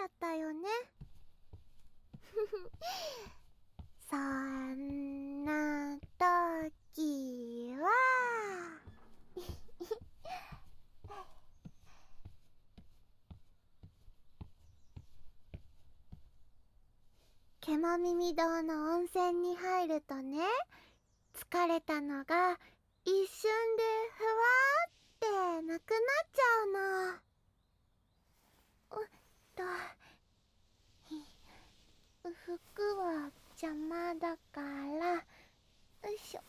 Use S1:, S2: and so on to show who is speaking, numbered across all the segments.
S1: ちゃったよね。そんな時は。けま耳堂の温泉に入るとね疲れたのが一瞬でふわーってなくなっちゃうの。おと服は邪魔だから。よいしょ。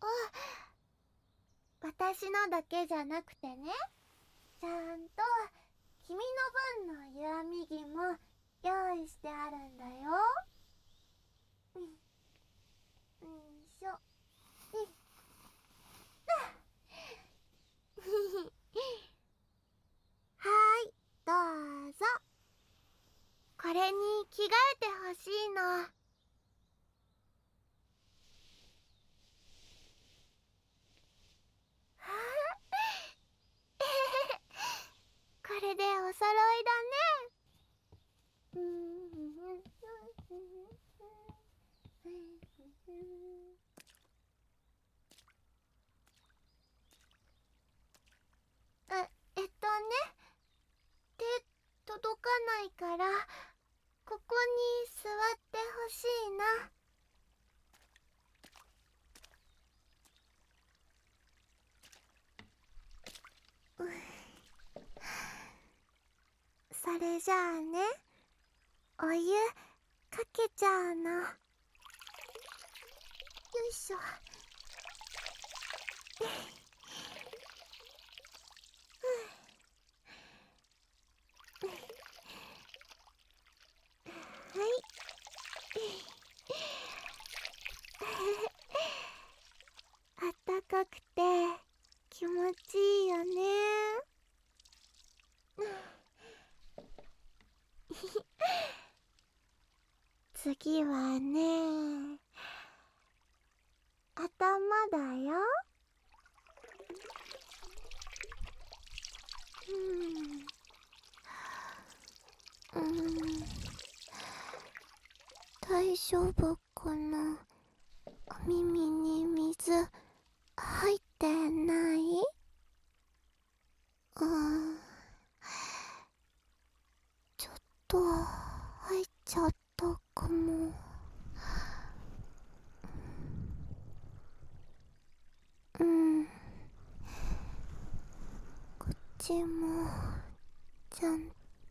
S1: あ私のだけじゃなくてね。ちゃんと君の分の湯あみ着も用意してあるんだようんよいしょえはいどうぞこれに着替えてほしいのこれでお揃いだねあえっとね手届かないからここに座ってほしいなそれじゃあね。お湯かけちゃうの。よいしょあったかくて気持ちいいよね次はね頭だよ。うん。うん大丈夫かな？お耳に水入ってない？うんちょっと入っちゃったかもうんこっちもちゃん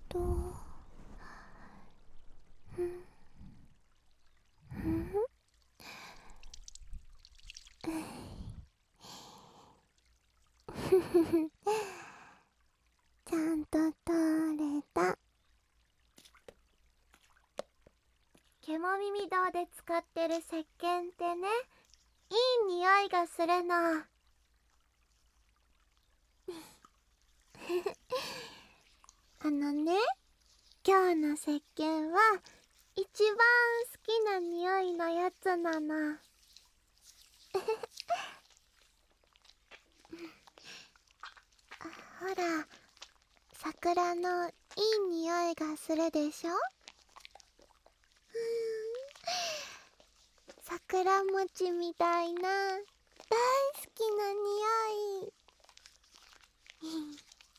S1: とうん？うんふふふ。ちゃんと取れた。けも耳堂で使ってる石鹸ってねいい匂いがするの。あのね今日の石鹸は一番好きな匂いのやつなの。ほら桜のいい匂いがするでしょ？桜餅みたいな大好きな匂い。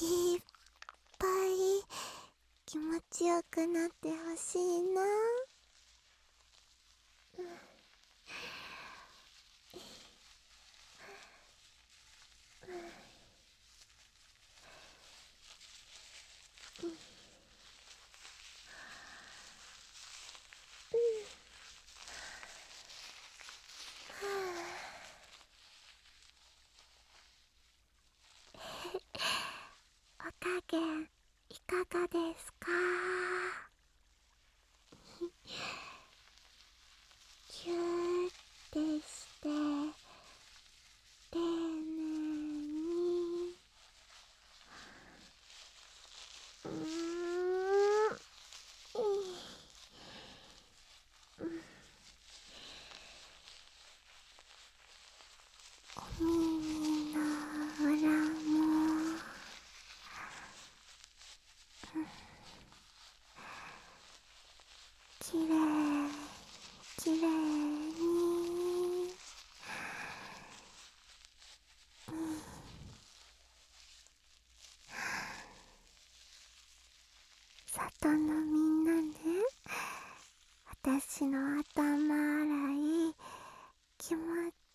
S1: いっぱい気持ちよくなってほしいな。ですか？キューってして丁寧に。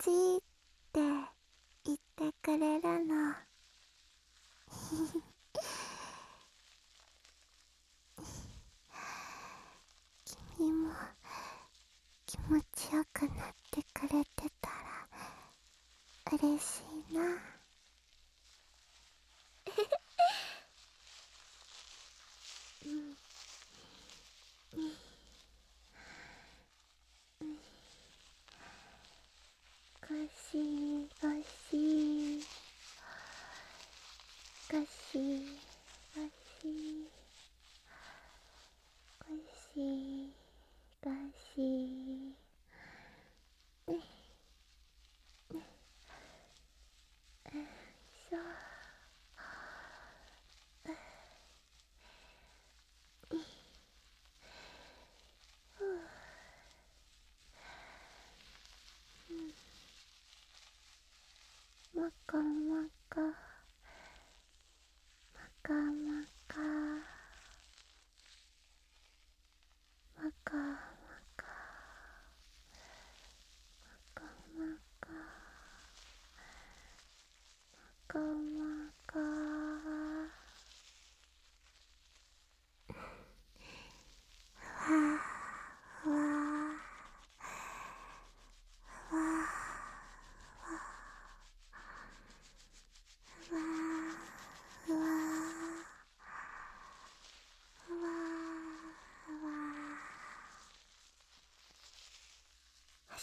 S1: ちいって言ってくれるの？君も気持ちよくなってくれてたら嬉しいな。see.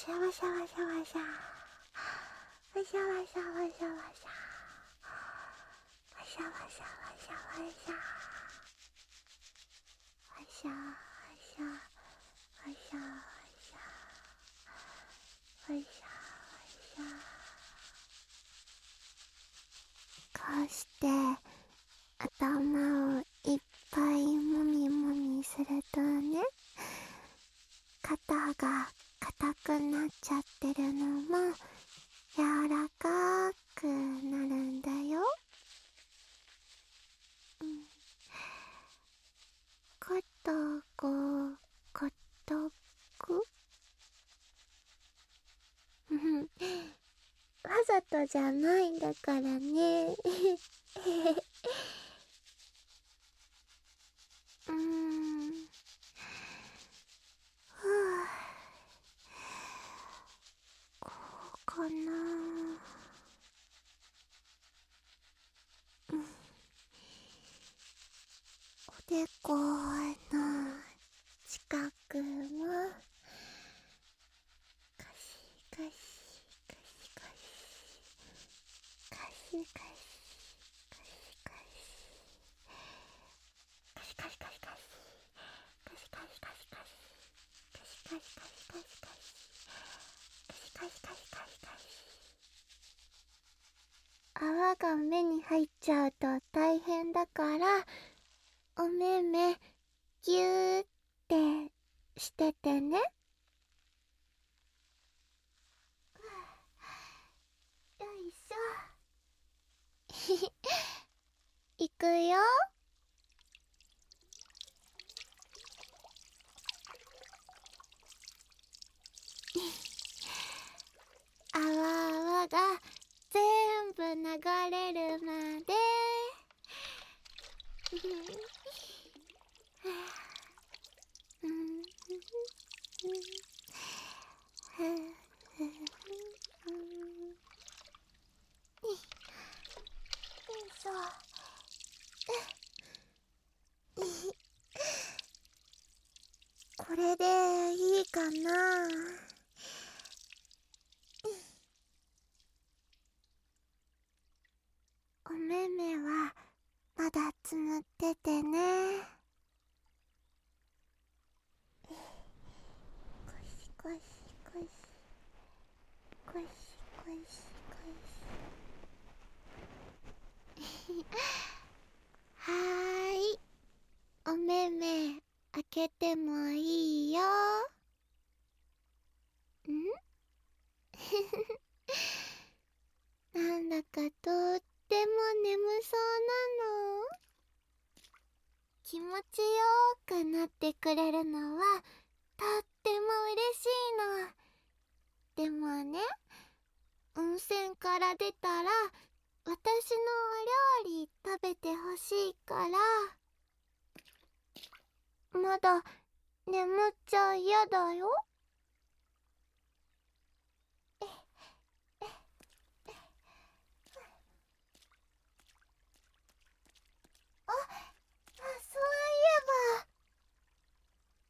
S1: しゃわしゃわしゃわしゃわしゃわしゃわしゃわしゃわしゃわしゃわしゃわしゃわしゃわしゃわしゃわしゃわしゃわしゃこうして頭をいっぱいもみもみするとね肩が硬くなっちゃってるのも柔らかくなるんだよ、うん、ことごことく？わざとじゃないんだからね。てこの近くもかしかしかしかしかしかし泡が目に入っちゃうと大変だからしててね。よいしょ。くよ。あわあわが全部流れるこれでいいかな。お目目はまだつむっててね。こしこしこしこしこしこしはーいお目目開けてもいいよんなんだかとっても眠そうなの気持ちよーくなってくれるのはとっても嬉しいのでもね温泉から出たら私のお料理食べてほしいからまだ眠っちゃ嫌だよ。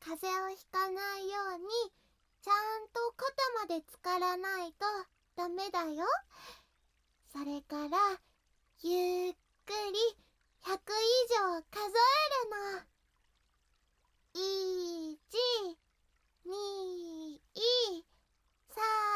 S1: 風邪をひかないようにちゃんと肩まで浸からないとダメだよ。それからゆっくり100以上数えるの。123